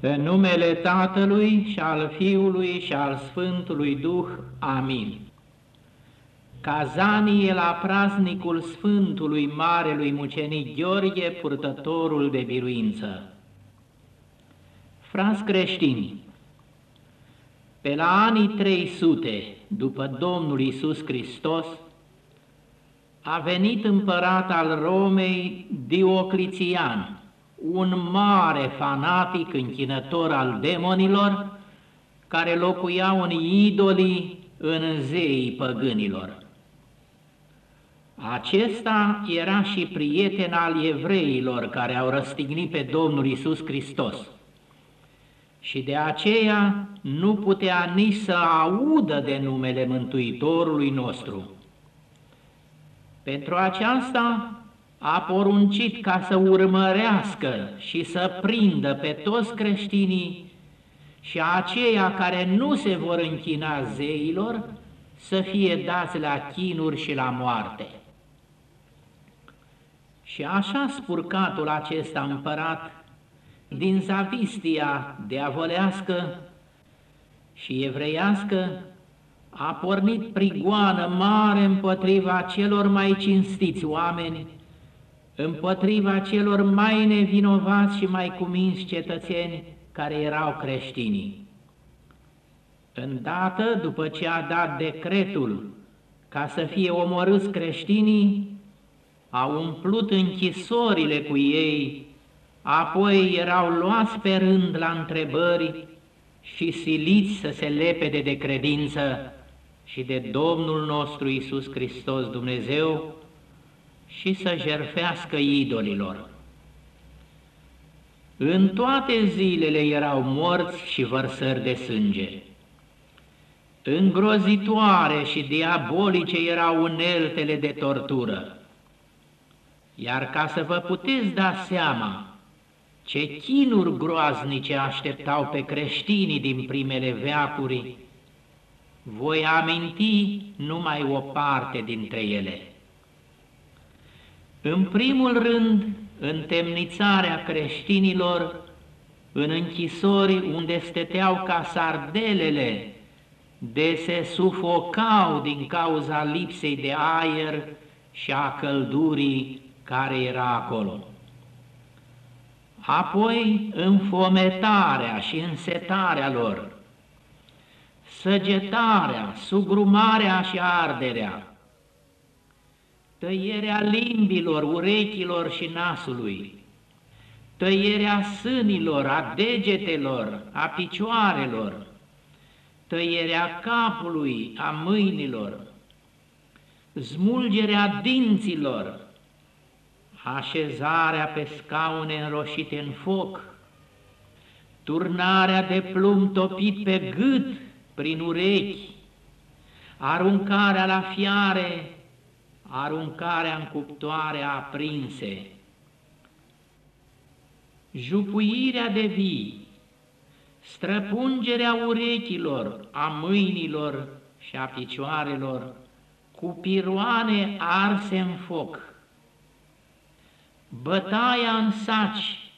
În numele Tatălui și al Fiului și al Sfântului Duh. Amin. Cazanie la praznicul Sfântului Marelui Mucenic Gheorghe, purtătorul de biruință. Frați creștini, pe la anii 300 după Domnul Isus Hristos, a venit împărat al Romei Diocletian, un mare fanatic închinător al demonilor, care locuiau în idolii în zeii păgânilor. Acesta era și prieten al evreilor care au răstignit pe Domnul Isus Hristos și de aceea nu putea nici să audă de numele Mântuitorului nostru. Pentru aceasta a poruncit ca să urmărească și să prindă pe toți creștinii și aceia care nu se vor închina zeilor să fie dați la chinuri și la moarte. Și așa spurcatul acesta împărat, din zavistia diavolească și evreiască, a pornit prigoană mare împotriva celor mai cinstiți oameni, împotriva celor mai nevinovați și mai cuminți cetățeni care erau creștinii. Îndată, după ce a dat decretul ca să fie omorâți creștinii, au umplut închisorile cu ei, apoi erau luați pe rând la întrebări și siliți să se lepede de credință și de Domnul nostru Isus Hristos Dumnezeu și să jerfească idolilor. În toate zilele erau morți și vărsări de sânge. Îngrozitoare și diabolice erau uneltele de tortură. Iar ca să vă puteți da seama ce chinuri groaznice așteptau pe creștinii din primele veacuri, voi aminti numai o parte dintre ele. În primul rând, întemnițarea creștinilor în închisori unde stăteau ca sardelele, de se sufocau din cauza lipsei de aer și a căldurii care era acolo. Apoi înfometarea și însetarea lor, săgetarea, sugrumarea și arderea, tăierea limbilor, urechilor și nasului, tăierea sânilor, a degetelor, a picioarelor, tăierea capului, a mâinilor, smulgerea dinților, așezarea pe scaune înroșite în foc, turnarea de plumb topit pe gât prin urechi, aruncarea la fiare, aruncarea în cuptoare aprinse, jupuirea de vii, străpungerea urechilor, a mâinilor și a picioarelor, cu piroane arse în foc, bătaia în saci,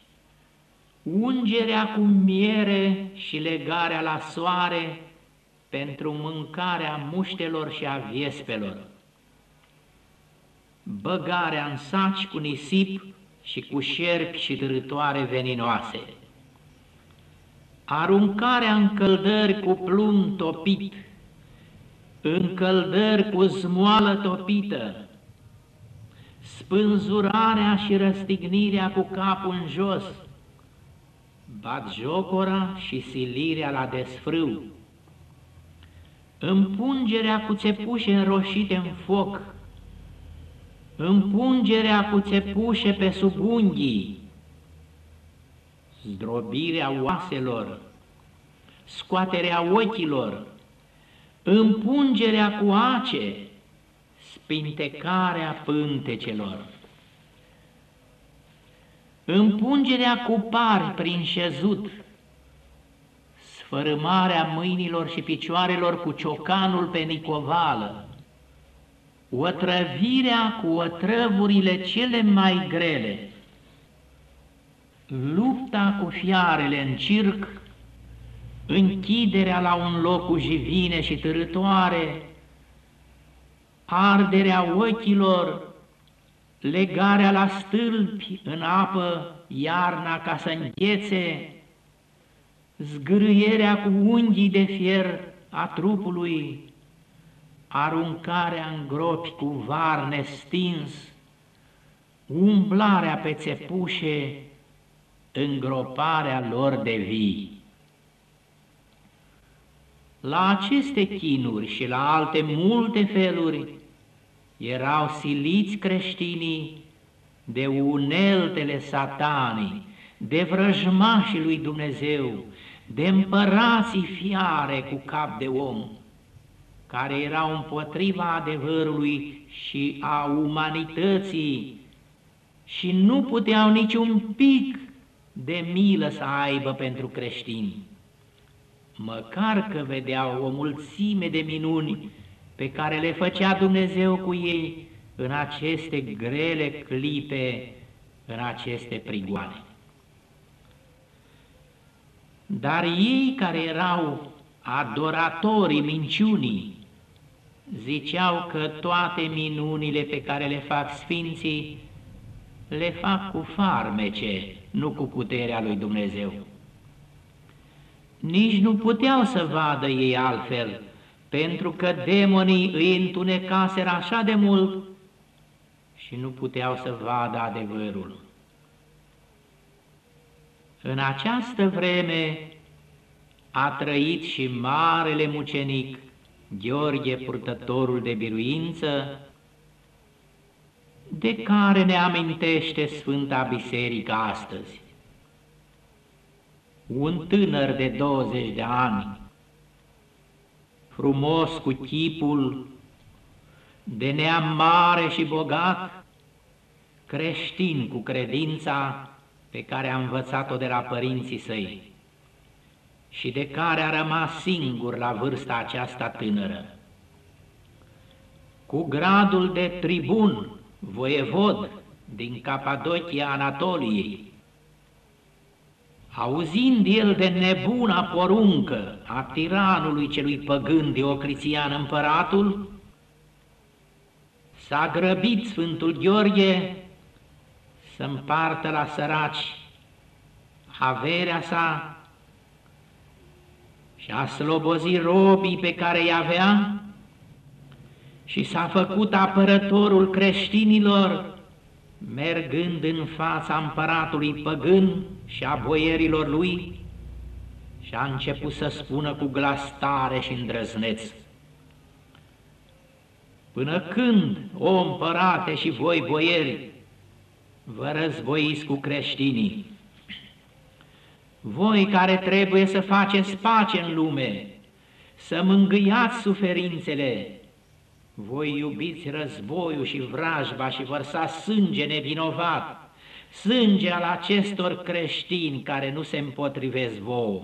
ungerea cu miere și legarea la soare pentru mâncarea muștelor și a viespelor, băgarea în saci cu nisip și cu șerpi și dărătoare veninoase, aruncarea în căldări cu plumb topit, încăldări cu zmoală topită, spânzurarea și răstignirea cu capul în jos, jocora și silirea la desfrâu, împungerea cu țepușe înroșite în foc, împungerea cu țepușe pe sub unghii, zdrobirea oaselor, scoaterea ochilor, împungerea cu ace, spintecarea pântecelor, împungerea cu pari prin șezut, sfărâmarea mâinilor și picioarelor cu ciocanul pe nicovală, otrăvirea cu otrăvurile cele mai grele, lupta cu fiarele în circ, închiderea la un loc cu jivine și târătoare, arderea ochilor, legarea la stâlpi în apă, iarna ca să înghețe, zgârâierea cu unghii de fier a trupului, aruncarea în gropi cu var nestins, umblarea pe țepușe, îngroparea lor de vii. La aceste chinuri și la alte multe feluri erau siliți creștinii de uneltele satanii, de vrăjmașii lui Dumnezeu, de împărații fiare cu cap de om, care erau împotriva adevărului și a umanității și nu puteau nici un pic de milă să aibă pentru creștini. Măcar că vedeau o mulțime de minuni pe care le făcea Dumnezeu cu ei în aceste grele clipe, în aceste prigoane. Dar ei care erau adoratorii minciunii, ziceau că toate minunile pe care le fac sfinții le fac cu farmece, nu cu puterea lui Dumnezeu. Nici nu puteau să vadă ei altfel, pentru că demonii îi întunecaseră așa de mult și nu puteau să vadă adevărul. În această vreme a trăit și marele mucenic Gheorghe, purtătorul de biruință, de care ne amintește Sfânta Biserică astăzi. Un tânăr de 20 de ani, frumos cu chipul, de neam mare și bogat, creștin cu credința pe care a învățat-o de la părinții săi și de care a rămas singur la vârsta aceasta tânără. Cu gradul de tribun, voievod din Capadocia Anatoliei, auzind el de nebuna poruncă a tiranului celui păgând Diocletian împăratul, s-a grăbit Sfântul Gheorghe să împartă la săraci averea sa și a slobozit robii pe care îi avea? Și s-a făcut apărătorul creștinilor, mergând în fața împăratului păgân și a boierilor lui, și a început să spună cu glas tare și îndrăzneț, Până când, o împărate și voi boieri, vă războiți cu creștinii? Voi care trebuie să faceți pace în lume, să mângâiați suferințele, voi iubiți războiul și vrajba și vărsa sânge nevinovat, sânge al acestor creștini care nu se împotrivesc vouă,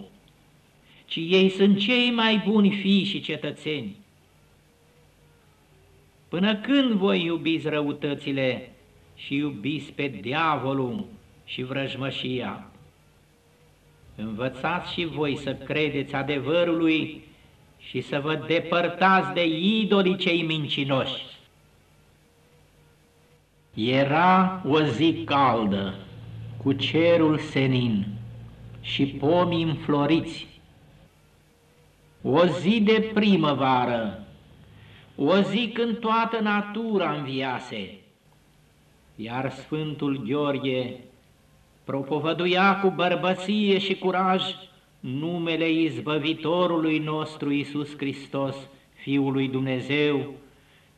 ci ei sunt cei mai buni fii și cetățeni. Până când voi iubiți răutățile și iubiți pe diavolul și vrăjmășia? Învățați și voi să credeți adevărului și să vă depărtați de idolii cei mincinoși. Era o zi caldă, cu cerul senin și pomii înfloriți, o zi de primăvară, o zi când toată natura înviase, iar Sfântul Gheorghe propovăduia cu bărbăție și curaj numele izbăvitorului nostru Iisus Hristos, Fiul lui Dumnezeu,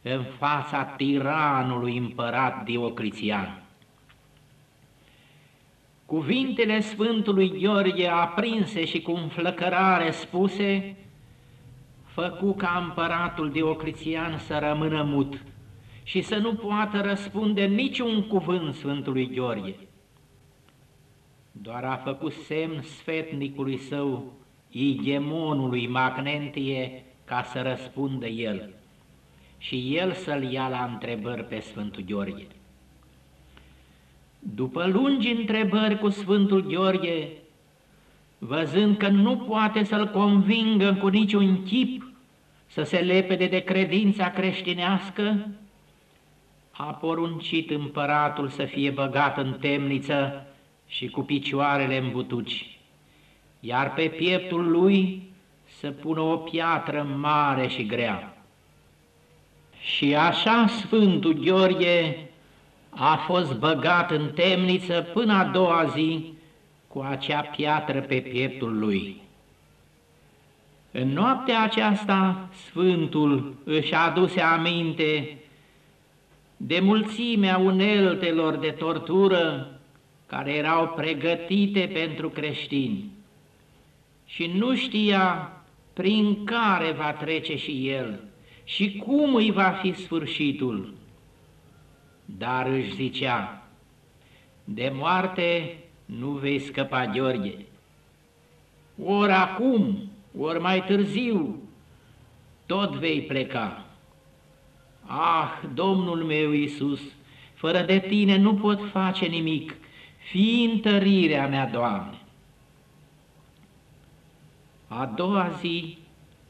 în fața tiranului împărat Diocletian. Cuvintele Sfântului Gheorghe aprinse și cu înflăcărare spuse, făcu ca împăratul Diocletian să rămână mut și să nu poată răspunde niciun cuvânt Sfântului Gheorghe doar a făcut semn sfetnicului său, igemonului Magnentie, ca să răspundă el și el să-l ia la întrebări pe Sfântul Gheorghe. După lungi întrebări cu Sfântul Gheorghe, văzând că nu poate să-l convingă cu niciun chip să se lepede de credința creștinească, a poruncit împăratul să fie băgat în temniță și cu picioarele în butuci, iar pe pieptul lui să pună o piatră mare și grea. Și așa Sfântul Gheorghe a fost băgat în temniță până a doua zi cu acea piatră pe pieptul lui. În noaptea aceasta, Sfântul își aduse aminte de mulțimea uneltelor de tortură care erau pregătite pentru creștini și nu știa prin care va trece și el și cum îi va fi sfârșitul. Dar își zicea, de moarte nu vei scăpa, Gheorghe. Ori acum, ori mai târziu, tot vei pleca. Ah, Domnul meu Iisus, fără de Tine nu pot face nimic, fii întărirea mea, Doamne. A doua zi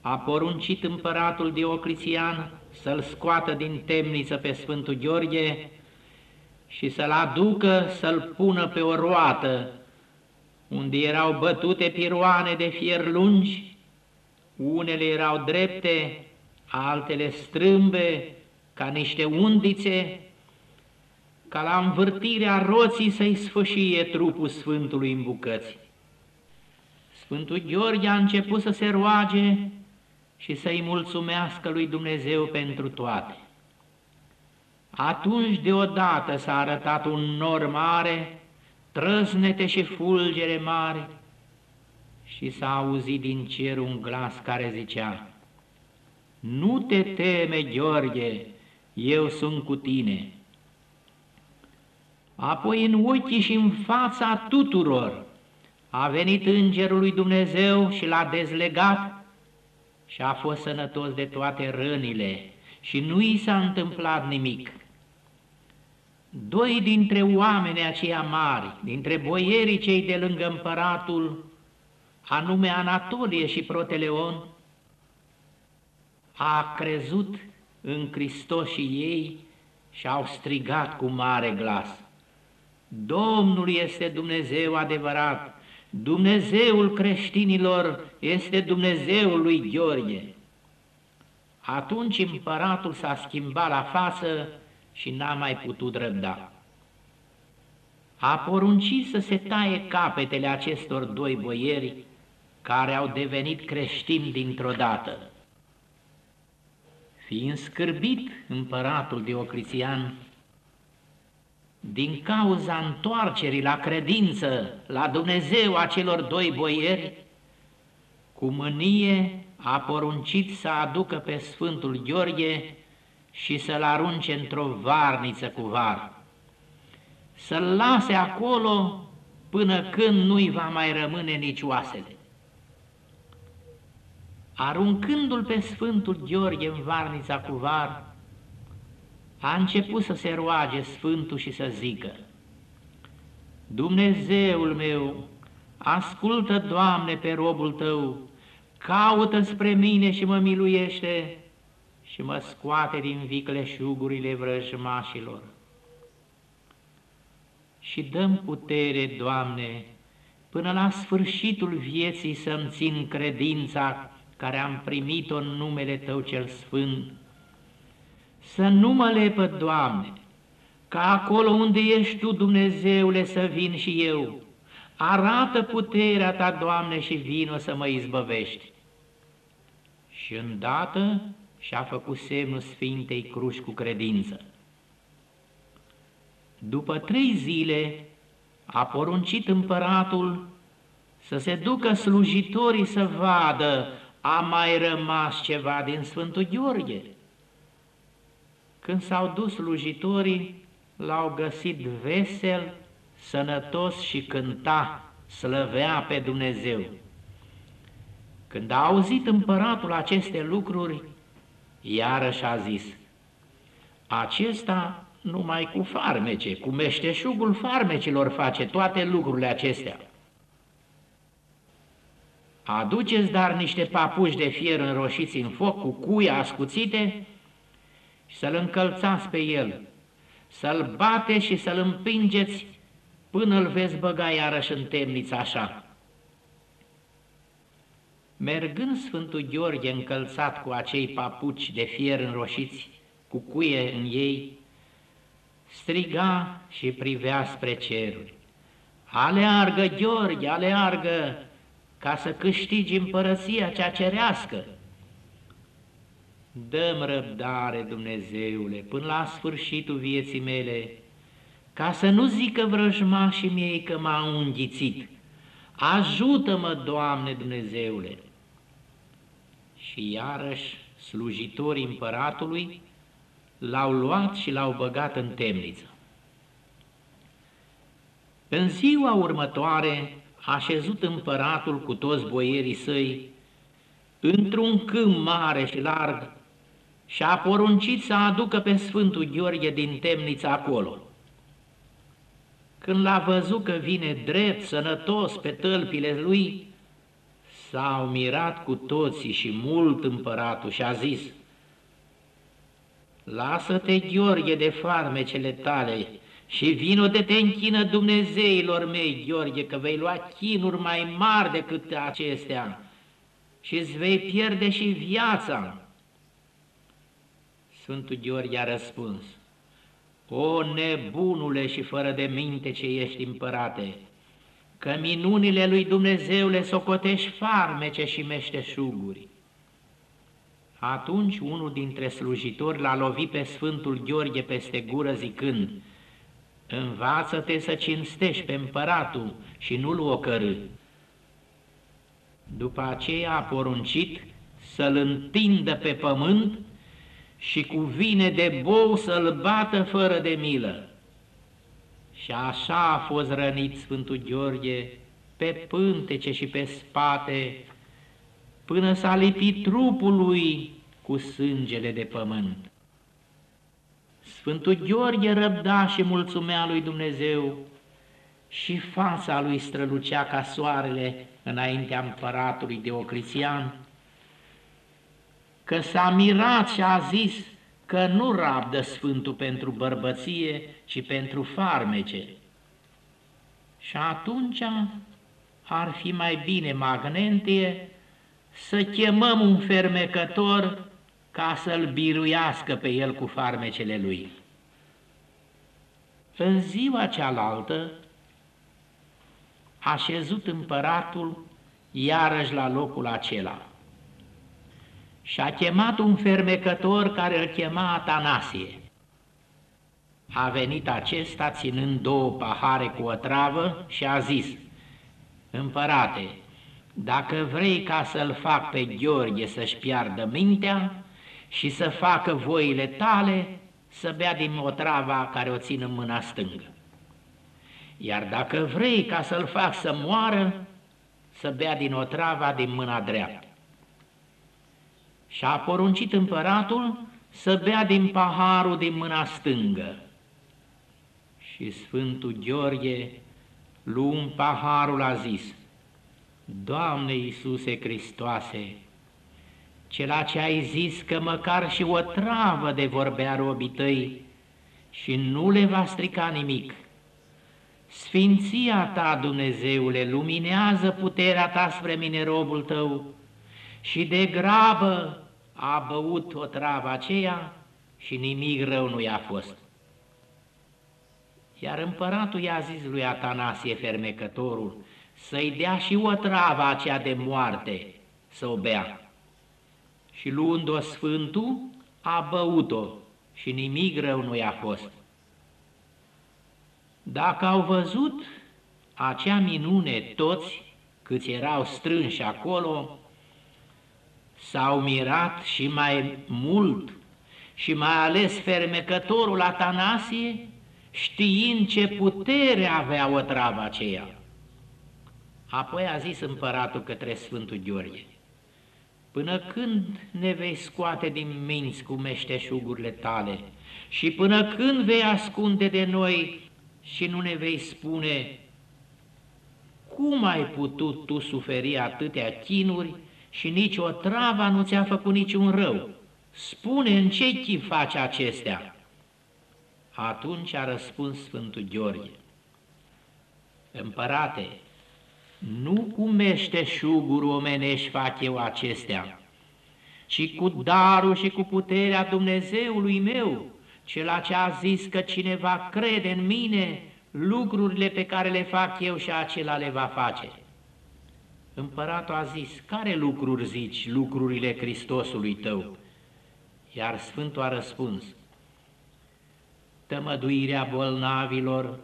a poruncit împăratul Diocletian să-l scoată din temniță pe Sfântul Gheorghe și să-l aducă să-l pună pe o roată, unde erau bătute piroane de fier lungi, unele erau drepte, altele strâmbe, ca niște undițe, ca la învârtirea roții să-i sfâșie trupul Sfântului în bucăți. Sfântul Gheorghe a început să se roage și să-i mulțumească lui Dumnezeu pentru toate. Atunci deodată s-a arătat un nor mare, trăznete și fulgere mari, și s-a auzit din cer un glas care zicea, Nu te teme, Gheorghe, eu sunt cu tine. Apoi în ochii și în fața tuturor a venit îngerul lui Dumnezeu și l-a dezlegat și a fost sănătos de toate rănile și nu i s-a întâmplat nimic. Doi dintre oamenii aceia mari, dintre boierii cei de lângă împăratul, anume Anatolie și Proteleon, a crezut în Hristos și ei și au strigat cu mare glas. Domnul este Dumnezeu adevărat, Dumnezeul creștinilor este Dumnezeul lui Gheorghe. Atunci împăratul s-a schimbat la față și n-a mai putut răbda. A poruncit să se taie capetele acestor doi boieri care au devenit creștini dintr-o dată. Fiind scârbit împăratul Diocletian, din cauza întoarcerii la credință, la Dumnezeu a celor doi boieri, cu mânie a poruncit să aducă pe Sfântul Gheorghe și să-l arunce într-o varniță cu var. Să-l lase acolo până când nu-i va mai rămâne nici oasele. Aruncându-l pe Sfântul Gheorghe în varnița cu var, a început să se roage Sfântul și să zică, Dumnezeul meu, ascultă, Doamne, pe robul Tău, caută spre mine și mă miluiește și mă scoate din vicleșugurile vrăjmașilor. Și dăm putere, Doamne, până la sfârșitul vieții să-mi țin credința care am primit-o în numele Tău cel Sfânt, să nu mă lepă, Doamne, ca acolo unde ești Tu, Dumnezeule, să vin și eu. Arată puterea Ta, Doamne, și vină să mă izbăvești. Și îndată și-a făcut semnul Sfintei Cruci cu credință. După trei zile a poruncit împăratul să se ducă slujitorii să vadă a mai rămas ceva din Sfântul Gheorghe. Când s-au dus slujitorii, l-au găsit vesel, sănătos și cânta, slăvea pe Dumnezeu. Când a auzit împăratul aceste lucruri, iarăși a zis, acesta numai cu farmece, cu meșteșugul farmecilor face toate lucrurile acestea. Aduceți dar niște papuși de fier înroșiți în foc cu cuia ascuțite și să-l încălțați pe el, să-l bate și să-l împingeți până îl veți băga iarăși în temniță așa. Mergând Sfântul Gheorghe încălțat cu acei papuci de fier înroșiți, cu cuie în ei, striga și privea spre ceruri. Aleargă, Gheorghe, aleargă, ca să câștigi împărăția cea cerească. Dăm răbdare, Dumnezeule, până la sfârșitul vieții mele, ca să nu zică vrăjmașii mei că m-a înghițit. Ajută-mă, Doamne Dumnezeule! Și iarăși slujitorii împăratului l-au luat și l-au băgat în temniță. În ziua următoare a șezut împăratul cu toți boierii săi într-un câmp mare și larg și a poruncit să aducă pe Sfântul Gheorghe din temniță acolo. Când l-a văzut că vine drept, sănătos pe tălpile lui, s-au mirat cu toții și mult împăratul și a zis, Lasă-te, Gheorghe, de farmecele tale și vino de te închină Dumnezeilor mei, Gheorghe, că vei lua chinuri mai mari decât acestea și îți vei pierde și viața. Sfântul Gheorghe a răspuns, O nebunule și fără de minte ce ești împărate, că minunile lui Dumnezeu le socotești farmece și meșteșuguri. Atunci unul dintre slujitori l-a lovit pe Sfântul Gheorghe peste gură zicând, Învață-te să cinstești pe împăratul și nu-l ocărâ. După aceea a poruncit să-l întindă pe pământ și cu vine de bou să-l bată fără de milă. Și așa a fost rănit Sfântul Gheorghe pe pântece și pe spate, până s-a lipit trupul lui cu sângele de pământ. Sfântul Gheorghe răbda și mulțumea lui Dumnezeu și fața lui strălucea ca soarele înaintea împăratului Deocletian, că s-a mirat și a zis că nu rabdă Sfântul pentru bărbăție, ci pentru farmece. Și atunci ar fi mai bine, Magnentie, să chemăm un fermecător ca să-l biruiască pe el cu farmecele lui. În ziua cealaltă a șezut împăratul iarăși la locul acela și a chemat un fermecător care îl chema Atanasie. A venit acesta ținând două pahare cu o travă și a zis, Împărate, dacă vrei ca să-l fac pe Gheorghe să-și piardă mintea și să facă voile tale, să bea din otrava care o țin în mâna stângă. Iar dacă vrei ca să-l fac să moară, să bea din otrava din mâna dreaptă. Și a poruncit împăratul să bea din paharul din mâna stângă. Și Sfântul Gheorghe, luând paharul, a zis, Doamne Iisuse Hristoase, cela ce ai zis că măcar și o travă de vorbea robii tăi și nu le va strica nimic. Sfinția ta, Dumnezeule, luminează puterea ta spre mine, robul tău, și de grabă a băut o travă aceea și nimic rău nu i-a fost. Iar împăratul i-a zis lui Atanasie, fermecătorul, să-i dea și o travă aceea de moarte să o bea. Și luând-o sfântul, a băut-o și nimic rău nu i-a fost. Dacă au văzut acea minune toți câți erau strânși acolo, s-au mirat și mai mult și mai ales fermecătorul Atanasie, știind ce putere avea o travă aceea. Apoi a zis împăratul către Sfântul Gheorghe, Până când ne vei scoate din minți cu meșteșugurile tale și până când vei ascunde de noi și nu ne vei spune cum ai putut tu suferi atâtea chinuri și nici o travă nu ți-a făcut niciun rău? Spune în ce chip faci acestea? Atunci a răspuns Sfântul Gheorghe, Împărate, nu cu meșteșuguri omenești fac eu acestea, ci cu darul și cu puterea Dumnezeului meu, cel ce a zis că cineva crede în mine, lucrurile pe care le fac eu și acela le va face. Împăratul a zis, care lucruri zici, lucrurile Hristosului tău? Iar Sfântul a răspuns, tămăduirea bolnavilor,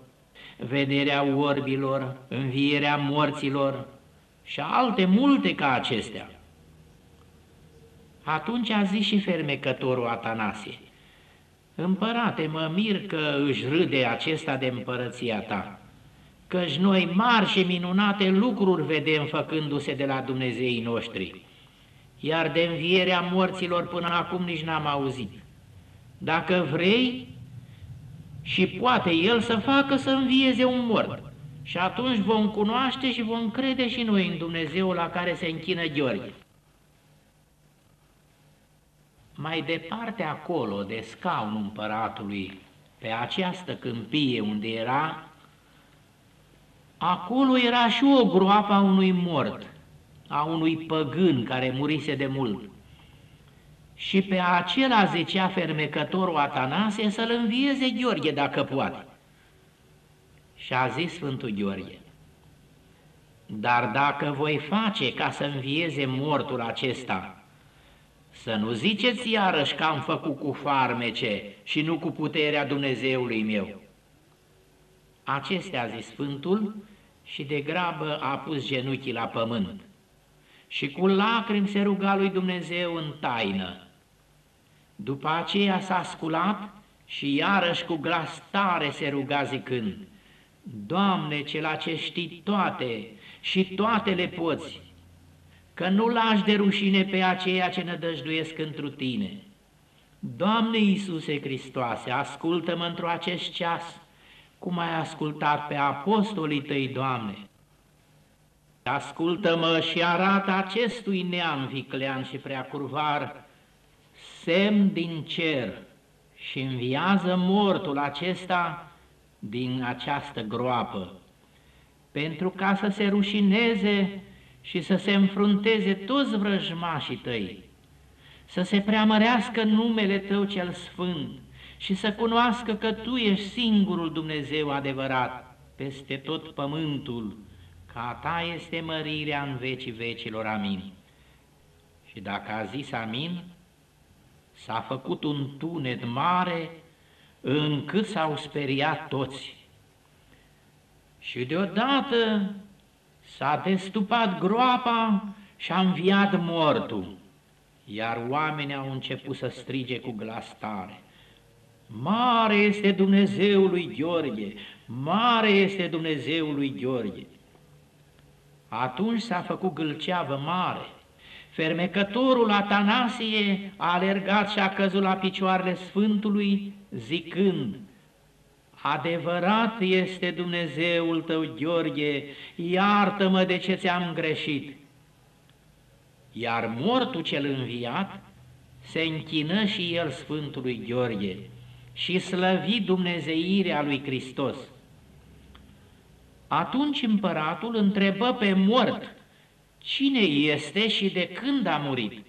vederea orbilor, învierea morților și alte multe ca acestea. Atunci a zis și fermecătorul Atanasie, Împărate, mă mir că își râde acesta de împărăția ta, căci noi mari și minunate lucruri vedem făcându-se de la Dumnezeii noștri, iar de învierea morților până acum nici n-am auzit. Dacă vrei, și poate El să facă să învieze un mort. Și atunci vom cunoaște și vom crede și noi în Dumnezeu la care se închină Gheorghe. Mai departe acolo, de scaunul împăratului, pe această câmpie unde era, acolo era și o groapă a unui mort, a unui păgân care murise de mult. Și pe acela zicea fermecătorul Atanasie să-l învieze Gheorghe dacă poate. Și a zis Sfântul Gheorghe, dar dacă voi face ca să învieze mortul acesta, să nu ziceți iarăși că am făcut cu farmece și nu cu puterea Dumnezeului meu. Acestea a zis Sfântul și de grabă a pus genunchii la pământ și cu lacrimi se ruga lui Dumnezeu în taină. După aceea s-a sculat și iarăși cu glas tare se ruga zicând, Doamne, cela ce știi toate și toate le poți, că nu lași de rușine pe aceia ce nădăjduiesc întru Tine. Doamne Iisuse Hristoase, ascultă-mă într-o acest ceas, cum ai ascultat pe apostolii Tăi, Doamne. Ascultă-mă și arată acestui neam viclean și preacurvar semn din cer și înviază mortul acesta din această groapă, pentru ca să se rușineze și să se înfrunteze toți vrăjmașii tăi, să se preamărească numele tău cel sfânt și să cunoască că tu ești singurul Dumnezeu adevărat peste tot pământul, ca ta este mărirea în vecii vecilor. Amin. Și dacă a zis amin, s-a făcut un tunet mare încât s-au speriat toți. Și deodată S-a destupat groapa și a înviat mortul, iar oamenii au început să strige cu glas tare. Mare este Dumnezeul lui Gheorghe, mare este Dumnezeul lui Gheorghe. Atunci s-a făcut gâlceavă mare. Fermecătorul Atanasie a alergat și a căzut la picioarele Sfântului, zicând, Adevărat este Dumnezeul tău, Gheorghe, iartă-mă de ce ți-am greșit. Iar mortul cel înviat se închină și el Sfântului Gheorghe și slăvi dumnezeirea lui Hristos. Atunci împăratul întrebă pe mort cine este și de când a murit.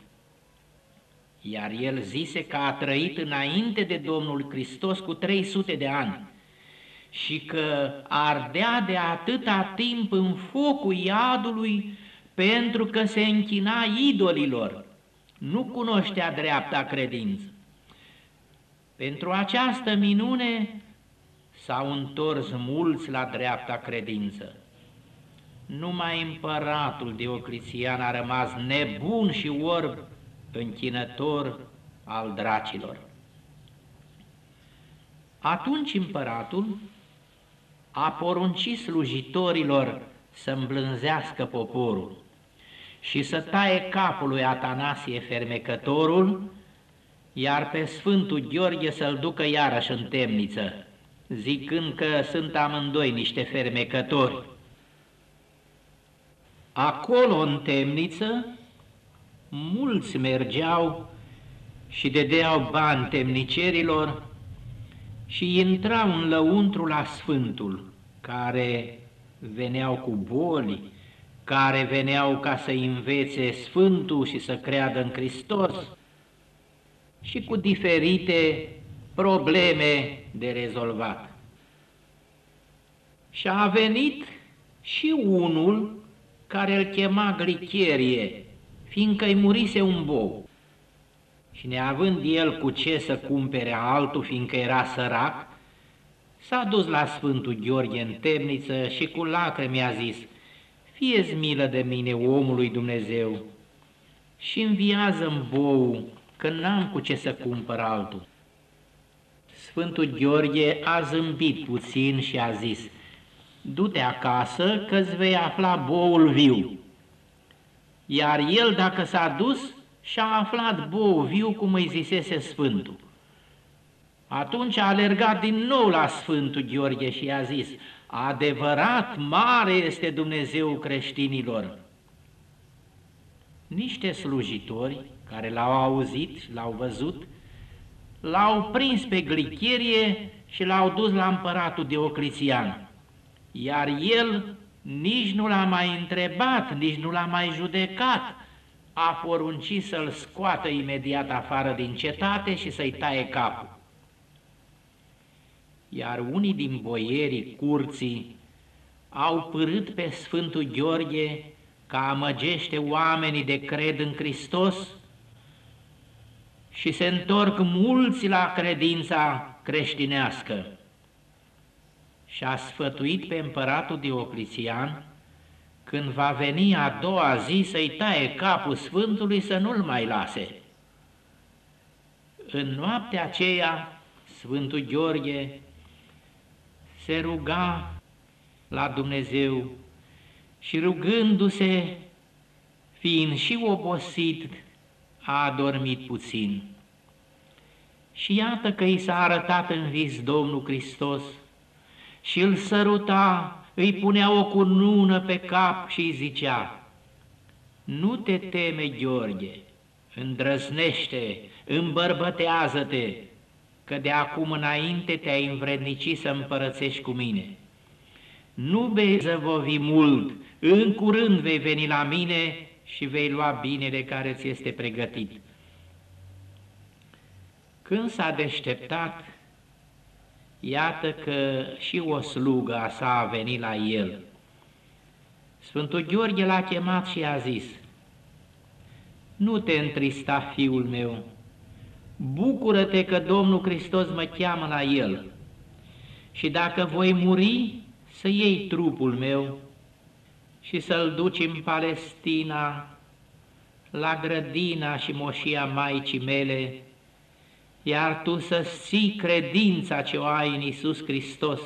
Iar el zise că a trăit înainte de Domnul Hristos cu 300 de ani și că ardea de atâta timp în focul iadului pentru că se închina idolilor, nu cunoștea dreapta credință. Pentru această minune s-au întors mulți la dreapta credință. Numai împăratul Diocletian a rămas nebun și orb, închinător al dracilor. Atunci împăratul a poruncit slujitorilor să îmblânzească poporul și să taie capul lui Atanasie fermecătorul, iar pe Sfântul Gheorghe să-l ducă iarăși în temniță, zicând că sunt amândoi niște fermecători. Acolo, în temniță, mulți mergeau și dedeau bani temnicerilor și intrau în lăuntru la Sfântul, care veneau cu boli, care veneau ca să învețe Sfântul și să creadă în Hristos și cu diferite probleme de rezolvat. Și a venit și unul care îl chema Glicherie, fiindcă îi murise un bou. Și neavând el cu ce să cumpere altul, fiindcă era sărac, s-a dus la Sfântul Gheorghe în temniță și cu lacrimi a zis, Fie-ți milă de mine, omului Dumnezeu, și înviază-mi bou, că n-am cu ce să cumpăr altul. Sfântul Gheorghe a zâmbit puțin și a zis, Du-te acasă că-ți vei afla boul viu. Iar el, dacă s-a dus, și-a aflat boul viu, cum îi zisese Sfântul. Atunci a alergat din nou la Sfântul Gheorghe și i-a zis, Adevărat mare este Dumnezeu creștinilor. Niște slujitori care l-au auzit și l-au văzut, l-au prins pe glicherie și l-au dus la împăratul Diocletian. Iar el nici nu l-a mai întrebat, nici nu l-a mai judecat, a poruncit să-l scoată imediat afară din cetate și să-i taie capul iar unii din boierii curții au părât pe Sfântul Gheorghe ca amăgește oamenii de cred în Hristos și se întorc mulți la credința creștinească. Și a sfătuit pe împăratul Diocletian, când va veni a doua zi să-i taie capul Sfântului să nu-l mai lase. În noaptea aceea, Sfântul Gheorghe se ruga la Dumnezeu și rugându-se, fiind și obosit, a adormit puțin. Și iată că i s-a arătat în vis Domnul Hristos și îl săruta, îi punea o cunună pe cap și îi zicea, Nu te teme, Gheorghe, îndrăznește, îmbărbătează-te, că de acum înainte te-ai învrednici să împărățești cu mine. Nu vei zăvovi mult, în curând vei veni la mine și vei lua binele care ți este pregătit. Când s-a deșteptat, iată că și o slugă a sa a venit la el. Sfântul Gheorghe l-a chemat și a zis, Nu te întrista, fiul meu, bucură-te că Domnul Hristos mă cheamă la El și dacă voi muri, să iei trupul meu și să-l duci în Palestina, la grădina și moșia Maicii mele, iar tu să ții credința ce o ai în Iisus Hristos.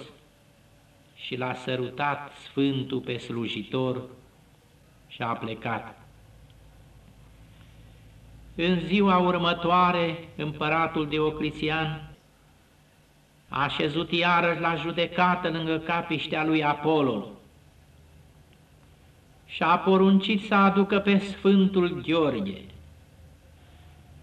Și l-a sărutat Sfântul pe slujitor și a plecat. În ziua următoare, împăratul Diocletian a așezut iarăși la judecată lângă capiștea lui Apollo și a poruncit să aducă pe Sfântul Gheorghe.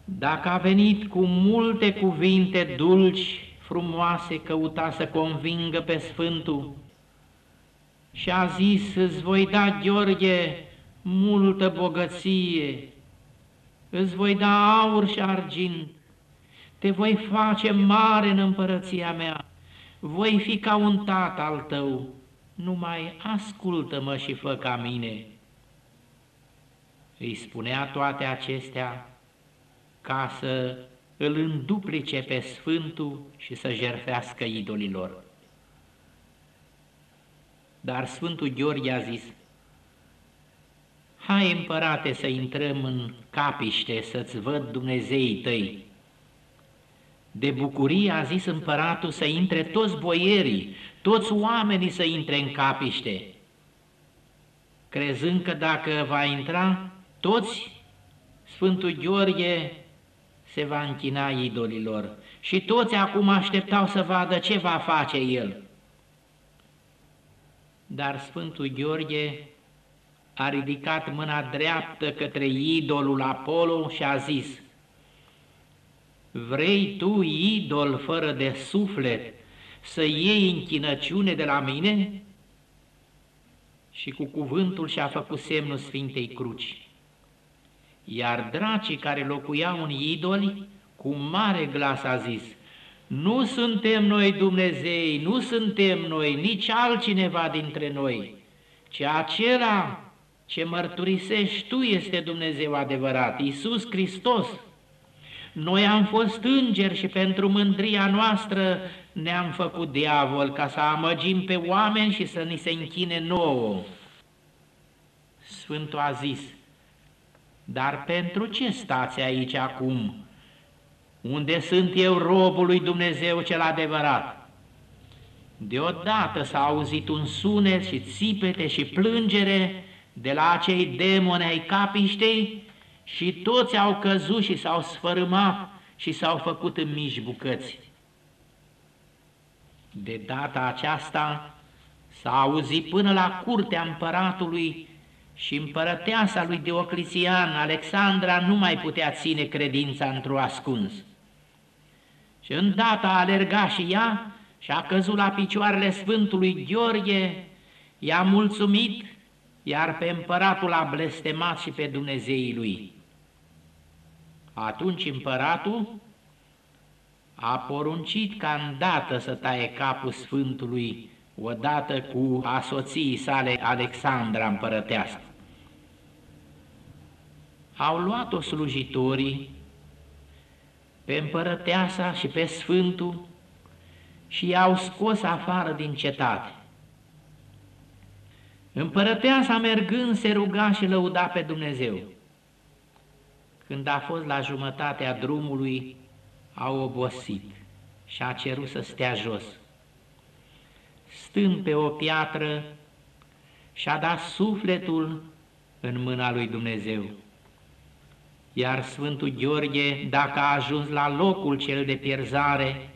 Dacă a venit cu multe cuvinte dulci, frumoase, căuta să convingă pe Sfântul. Și a zis, îți voi da, Gheorghe, multă bogăție, îți voi da aur și argint, te voi face mare în împărăția mea, voi fi ca un tată al tău, numai ascultă-mă și fă ca mine. Îi spunea toate acestea ca să îl înduplice pe Sfântul și să jerfească idolilor. Dar Sfântul Gheorghe a zis, Hai, împărate, să intrăm în capiște, să-ți văd Dumnezeii tăi. De bucurie a zis împăratul să intre toți boierii, toți oamenii să intre în capiște, crezând că dacă va intra, toți Sfântul Gheorghe se va închina idolilor și toți acum așteptau să vadă ce va face el. Dar Sfântul Gheorghe a ridicat mâna dreaptă către idolul Apollo și a zis, Vrei tu, idol fără de suflet, să iei închinăciune de la mine? Și cu cuvântul și-a făcut semnul Sfintei Cruci. Iar dracii care locuiau în idoli, cu mare glas a zis, Nu suntem noi Dumnezei, nu suntem noi, nici altcineva dintre noi, ci acela ce mărturisești Tu este Dumnezeu adevărat, Iisus Hristos. Noi am fost îngeri și pentru mândria noastră ne-am făcut diavol ca să amăgim pe oameni și să ni se închine nouă. Sfântul a zis, dar pentru ce stați aici acum, unde sunt eu robul lui Dumnezeu cel adevărat? Deodată s-a auzit un sunet și țipete și plângere de la acei demoni ai capiștei și toți au căzut și s-au sfărâmat și s-au făcut în mici bucăți. De data aceasta s-a auzit până la curtea împăratului și împărăteasa lui Diocletian, Alexandra, nu mai putea ține credința într-o ascuns. Și îndată a alergat și ea și a căzut la picioarele Sfântului Gheorghe, i-a mulțumit, iar pe împăratul a blestemat și pe Dumnezeii lui. Atunci împăratul a poruncit ca îndată să taie capul Sfântului odată cu asoții sale Alexandra împărătească. Au luat-o slujitorii pe împărăteasa și pe Sfântul și i-au scos afară din cetate. Împărăteasa mergând se ruga și lăuda pe Dumnezeu. Când a fost la jumătatea drumului, a obosit și a cerut să stea jos stând pe o piatră, și-a dat sufletul în mâna lui Dumnezeu. Iar Sfântul Gheorghe, dacă a ajuns la locul cel de pierzare,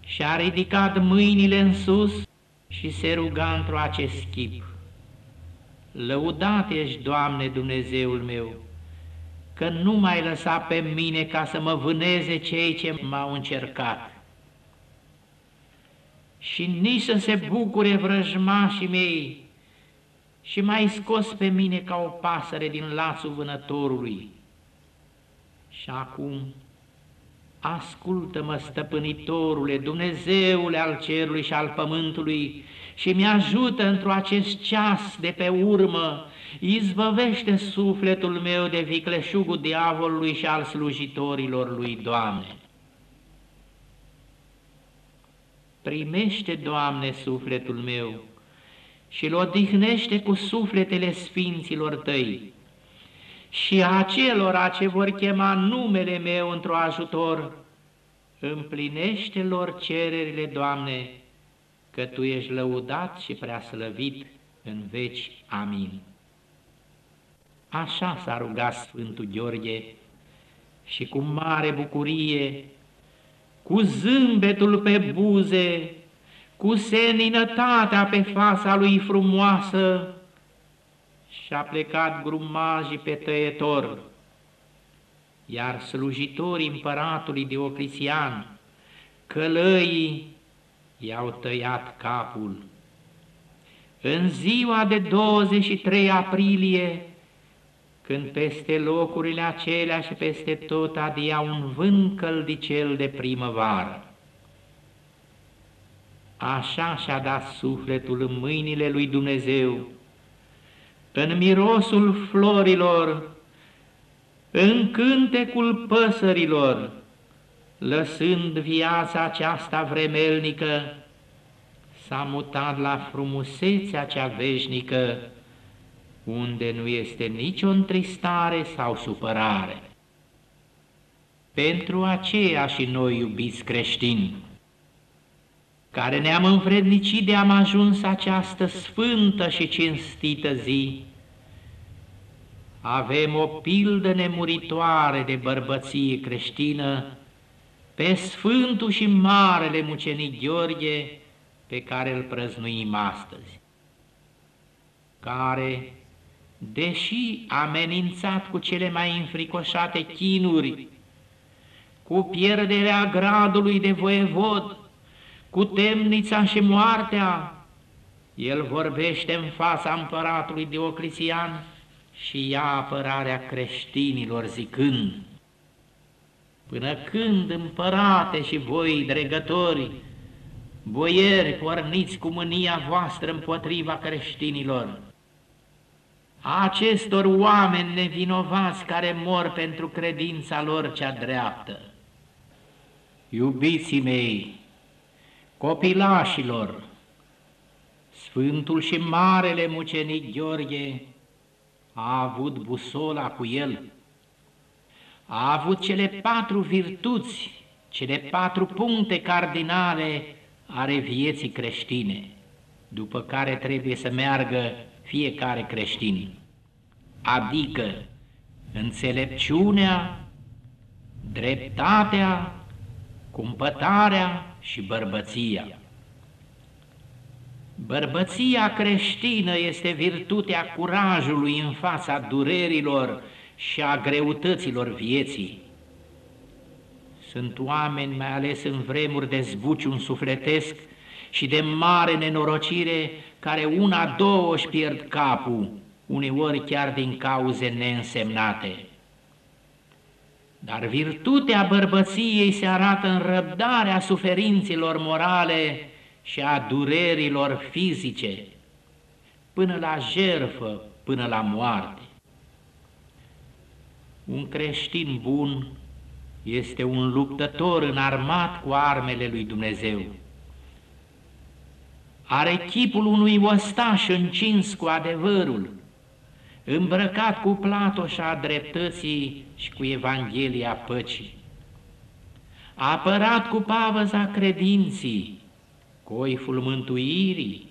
și-a ridicat mâinile în sus și se ruga într-o acest chip. Lăudat ești, Doamne Dumnezeul meu, că nu mai lăsa pe mine ca să mă vâneze cei ce m-au încercat și nici să se bucure vrăjmașii mei și mai scos pe mine ca o pasăre din lațul vânătorului. Și acum, ascultă-mă, stăpânitorule, Dumnezeule al cerului și al pământului, și mi-ajută într-o acest ceas de pe urmă, izbăvește sufletul meu de vicleșugul diavolului și al slujitorilor lui Doamne. Primește, Doamne, sufletul meu și-l odihnește cu sufletele sfinților Tăi și acelora ce vor chema numele meu într-o ajutor, împlinește lor cererile, Doamne, că Tu ești lăudat și prea slăvit în veci. Amin. Așa s-a rugat Sfântul Gheorghe și cu mare bucurie cu zâmbetul pe buze, cu seninătatea pe fața lui frumoasă, și-a plecat grumajii pe tăietor, iar slujitorii împăratului Diocletian, călăii, i-au tăiat capul. În ziua de 23 aprilie, când peste locurile acelea și peste tot adia un vânt căldicel de primăvară. Așa și-a dat sufletul în mâinile lui Dumnezeu, în mirosul florilor, în cântecul păsărilor, lăsând viața aceasta vremelnică, s-a mutat la frumusețea cea veșnică, unde nu este nicio întristare sau supărare. Pentru aceea și noi, iubiți creștini, care ne-am învrednicit de am ajuns această sfântă și cinstită zi, avem o pildă nemuritoare de bărbăție creștină pe Sfântul și Marele Mucenic Gheorghe, pe care îl prăznuim astăzi, care, deși amenințat cu cele mai înfricoșate chinuri, cu pierderea gradului de voievod, cu temnița și moartea, el vorbește în fața împăratului Diocletian și ia apărarea creștinilor zicând, Până când, împărate și voi, dregători, boieri, porniți cu mânia voastră împotriva creștinilor, acestor oameni nevinovați care mor pentru credința lor cea dreaptă. Iubiții mei, copilașilor, Sfântul și Marele Mucenic Gheorghe a avut busola cu el, a avut cele patru virtuți, cele patru puncte cardinale ale vieții creștine, după care trebuie să meargă fiecare creștin, adică înțelepciunea, dreptatea, cumpătarea și bărbăția. Bărbăția creștină este virtutea curajului în fața durerilor și a greutăților vieții. Sunt oameni, mai ales în vremuri de zbuciun sufletesc și de mare nenorocire, care una, două își pierd capul, uneori chiar din cauze neînsemnate. Dar virtutea bărbăției se arată în răbdarea suferinților morale și a durerilor fizice, până la jerfă, până la moarte. Un creștin bun este un luptător înarmat cu armele lui Dumnezeu. Are chipul unui ostaș încins cu adevărul, îmbrăcat cu platoșa dreptății și cu Evanghelia păcii. Apărat cu pavăza credinții, coiful mântuirii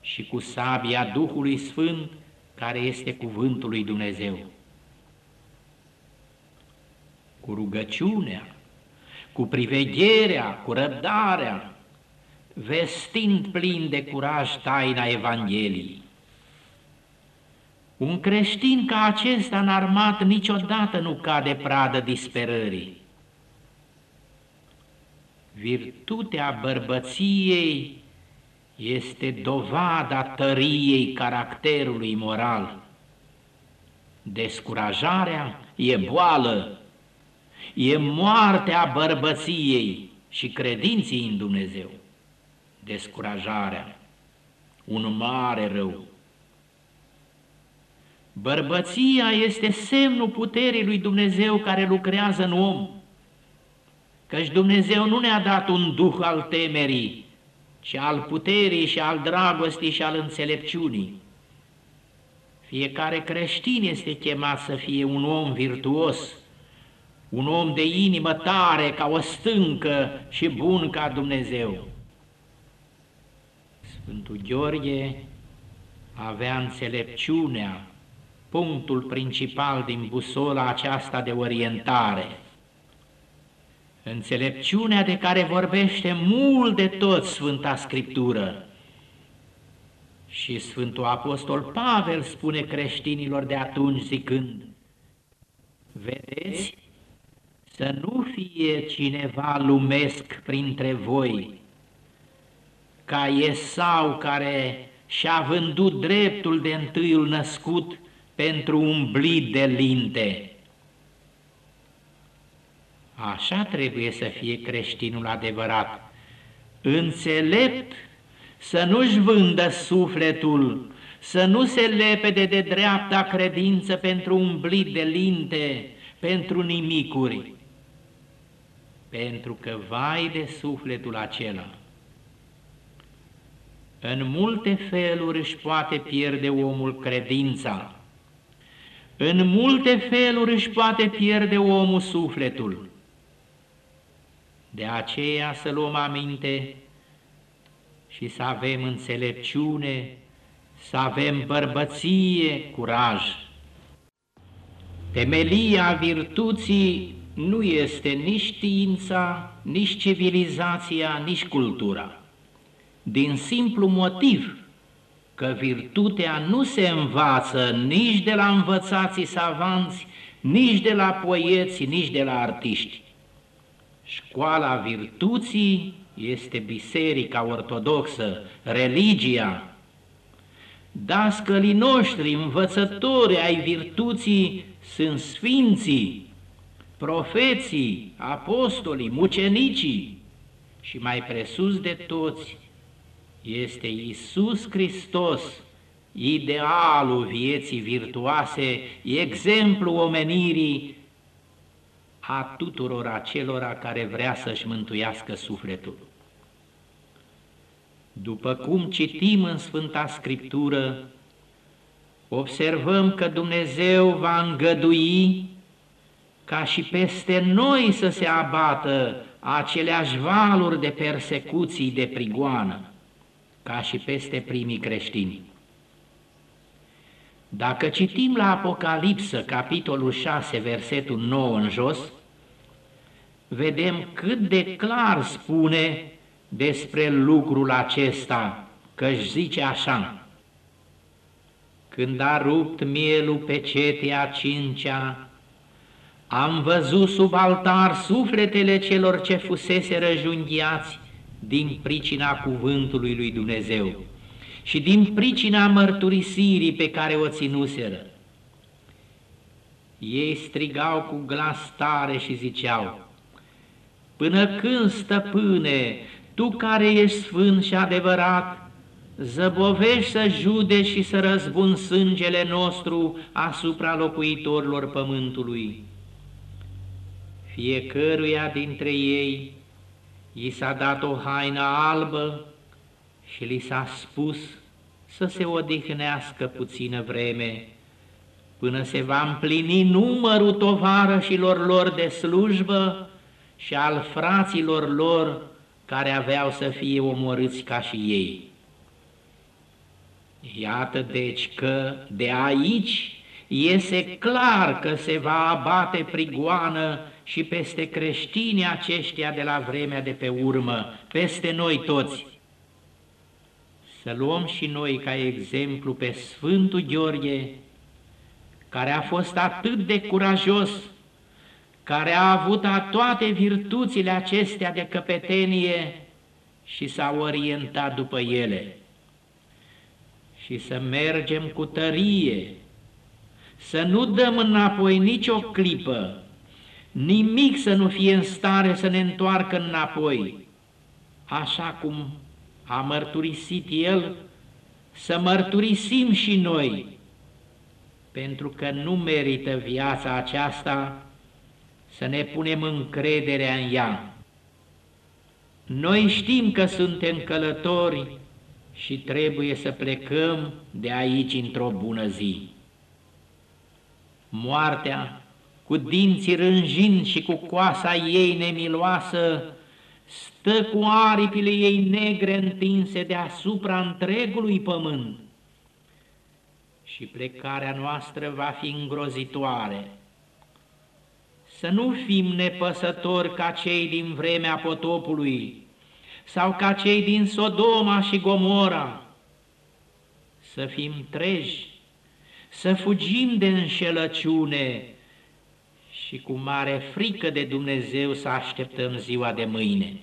și cu sabia Duhului Sfânt, care este cuvântul lui Dumnezeu. Cu rugăciunea, cu privegherea, cu răbdarea, vestind plin de curaj taina Evangheliei. Un creștin ca acesta înarmat niciodată nu cade pradă disperării Virtutea bărbăției este dovada tăriei caracterului moral. Descurajarea e boală, e moartea bărbăției și credinții în Dumnezeu. Descurajarea, un mare rău. Bărbăția este semnul puterii lui Dumnezeu care lucrează în om căci Dumnezeu nu ne-a dat un duh al temerii, ci al puterii și al dragostii și al înțelepciunii. Fiecare creștin este chemat să fie un om virtuos, un om de inimă tare ca o stâncă și bun ca Dumnezeu. Sfântul Gheorghe avea înțelepciunea, punctul principal din busola aceasta de orientare – înțelepciunea de care vorbește mult de tot Sfânta Scriptură. Și Sfântul Apostol Pavel spune creștinilor de atunci zicând, Vedeți, să nu fie cineva lumesc printre voi, ca Esau care și-a vândut dreptul de întâiul născut pentru un blid de linte Așa trebuie să fie creștinul adevărat, înțelept să nu-și vândă sufletul, să nu se lepede de dreapta credință pentru un blit de linte, pentru nimicuri, pentru că vai de sufletul acela. În multe feluri își poate pierde omul credința, în multe feluri își poate pierde omul sufletul. De aceea să luăm aminte și să avem înțelepciune, să avem bărbăție, curaj. Temelia virtuții nu este nici știința, nici civilizația, nici cultura. Din simplu motiv că virtutea nu se învață nici de la învățații savanți, nici de la poeți, nici de la artiști. Școala virtuții este biserica ortodoxă, religia. Dascălii noștri, învățători ai virtuții, sunt sfinții, profeții, apostolii, mucenicii și mai presus de toți este Isus Hristos, idealul vieții virtuoase, exemplu omenirii a tuturor acelora care vrea să-și mântuiască sufletul. După cum citim în Sfânta Scriptură, observăm că Dumnezeu va îngădui ca și peste noi să se abată aceleași valuri de persecuții de prigoană, ca și peste primii creștini. Dacă citim la Apocalipsă, capitolul 6, versetul 9 în jos, vedem cât de clar spune despre lucrul acesta, că își zice așa, Când a rupt mielul pe cetea cincea, am văzut sub altar sufletele celor ce fusese răjunghiați din pricina cuvântului lui Dumnezeu și din pricina mărturisirii pe care o ținuseră. Ei strigau cu glas tare și ziceau, Până când, stăpâne, tu care ești sfânt și adevărat, zăbovești să jude și să răzbun sângele nostru asupra locuitorilor pământului. Fiecăruia dintre ei i s-a dat o haină albă și li s-a spus să se odihnească puțină vreme, până se va împlini numărul tovarășilor lor de slujbă și al fraților lor care aveau să fie omorâți ca și ei. Iată deci că de aici iese clar că se va abate prigoană și peste creștinii aceștia de la vremea de pe urmă, peste noi toți. Să luăm și noi ca exemplu pe Sfântul Gheorghe, care a fost atât de curajos care a avut toate virtuțile acestea de căpetenie și s-a orientat după ele. Și să mergem cu tărie, să nu dăm înapoi nicio clipă, nimic să nu fie în stare să ne întoarcă înapoi, așa cum a mărturisit El, să mărturisim și noi, pentru că nu merită viața aceasta să ne punem încrederea în ea. Noi știm că suntem călători și trebuie să plecăm de aici într-o bună zi. Moartea, cu dinții rânjind și cu coasa ei nemiloasă, stă cu aripile ei negre întinse deasupra întregului pământ. Și plecarea noastră va fi îngrozitoare să nu fim nepăsători ca cei din vremea potopului sau ca cei din Sodoma și Gomora, să fim treji, să fugim de înșelăciune și cu mare frică de Dumnezeu să așteptăm ziua de mâine.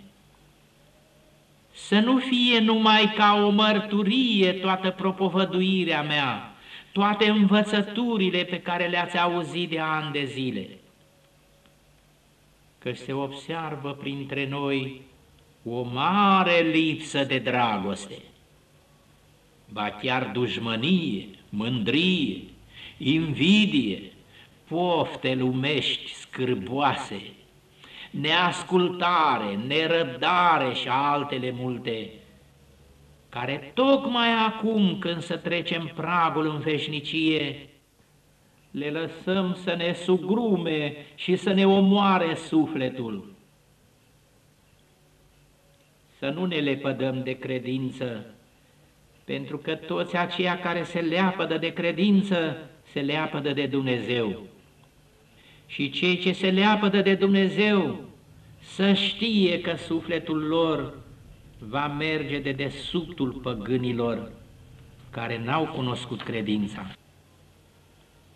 Să nu fie numai ca o mărturie toată propovăduirea mea, toate învățăturile pe care le-ați auzit de ani de zile, că se observă printre noi o mare lipsă de dragoste, ba chiar dușmănie, mândrie, invidie, pofte lumești scârboase, neascultare, nerăbdare și altele multe, care tocmai acum când să trecem pragul în veșnicie, le lăsăm să ne sugrume și să ne omoare sufletul. Să nu ne lepădăm de credință, pentru că toți aceia care se leapădă de credință se leapădă de Dumnezeu. Și cei ce se leapădă de Dumnezeu să știe că sufletul lor va merge de desubtul păgânilor care n-au cunoscut credința.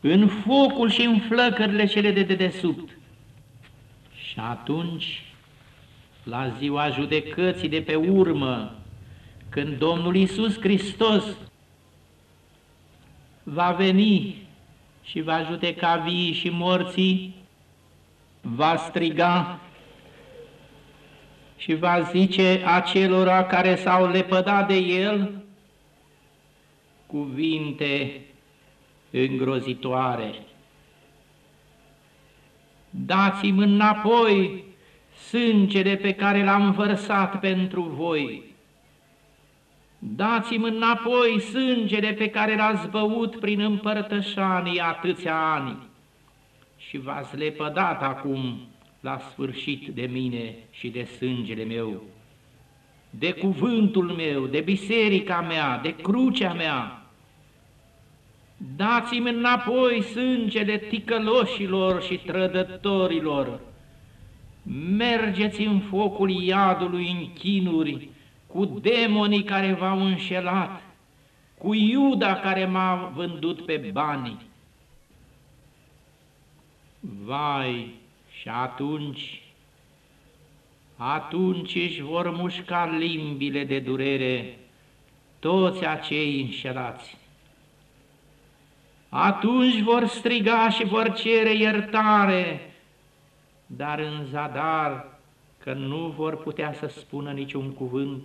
În focul și în flăcările cele de dedesubt. Și atunci, la ziua judecății de pe urmă, când Domnul Iisus Hristos va veni și va judeca vii și morții, va striga și va zice acelora care s-au lepădat de El cuvinte îngrozitoare. Dați-mi înapoi sângele pe care l-am vărsat pentru voi. Dați-mi înapoi sângele pe care l-ați băut prin împărtășanii atâția ani și v-ați lepădat acum la sfârșit de mine și de sângele meu, de cuvântul meu, de biserica mea, de crucea mea. Dați-mi înapoi sângele ticăloșilor și trădătorilor. Mergeți în focul iadului în chinuri cu demonii care v-au înșelat, cu Iuda care m-a vândut pe bani. Vai, și atunci, atunci își vor mușca limbile de durere toți acei înșelați. Atunci vor striga și vor cere iertare, dar în zadar că nu vor putea să spună niciun cuvânt,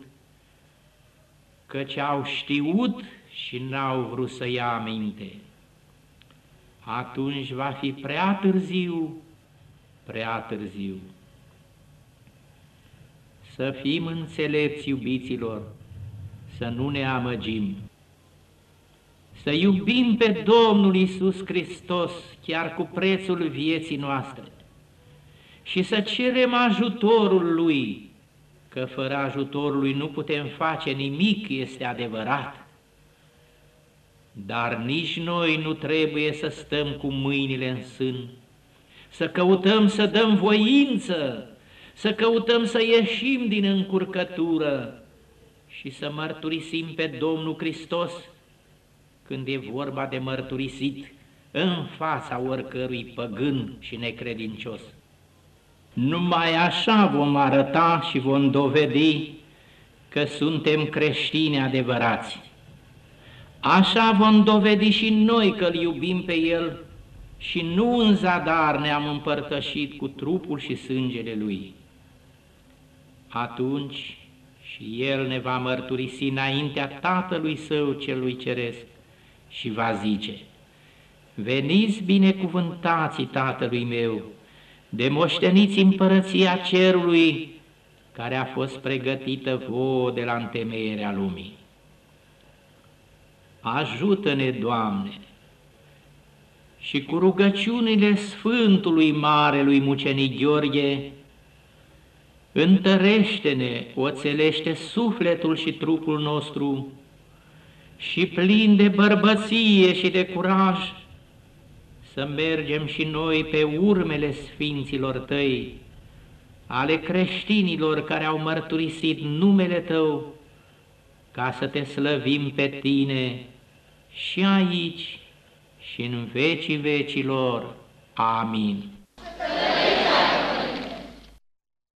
căci au știut și n-au vrut să ia aminte. Atunci va fi prea târziu prea târziu. Să fim înțelepți, iubiților, să nu ne amăgim, să iubim pe Domnul Isus Hristos chiar cu prețul vieții noastre și să cerem ajutorul Lui, că fără ajutorul Lui nu putem face nimic, este adevărat. Dar nici noi nu trebuie să stăm cu mâinile în sân, să căutăm să dăm voință, să căutăm să ieșim din încurcătură și să mărturisim pe Domnul Hristos când e vorba de mărturisit în fața oricărui păgân și necredincios. Numai așa vom arăta și vom dovedi că suntem creștini adevărați. Așa vom dovedi și noi că îl iubim pe El și nu în zadar ne-am împărtășit cu trupul și sângele Lui. Atunci și El ne va mărturisi înaintea Tatălui Său celui Ceresc și va zice, Veniți binecuvântații Tatălui meu, de moșteniți împărăția cerului, care a fost pregătită vouă de la întemeierea lumii. Ajută-ne, Doamne, și cu rugăciunile Sfântului Marelui Mucenic Gheorghe, întărește-ne, oțelește sufletul și trupul nostru și plin de bărbăție și de curaj, să mergem și noi pe urmele Sfinților Tăi, ale creștinilor care au mărturisit numele Tău, ca să Te slăvim pe Tine și aici și în vecii vecilor. Amin.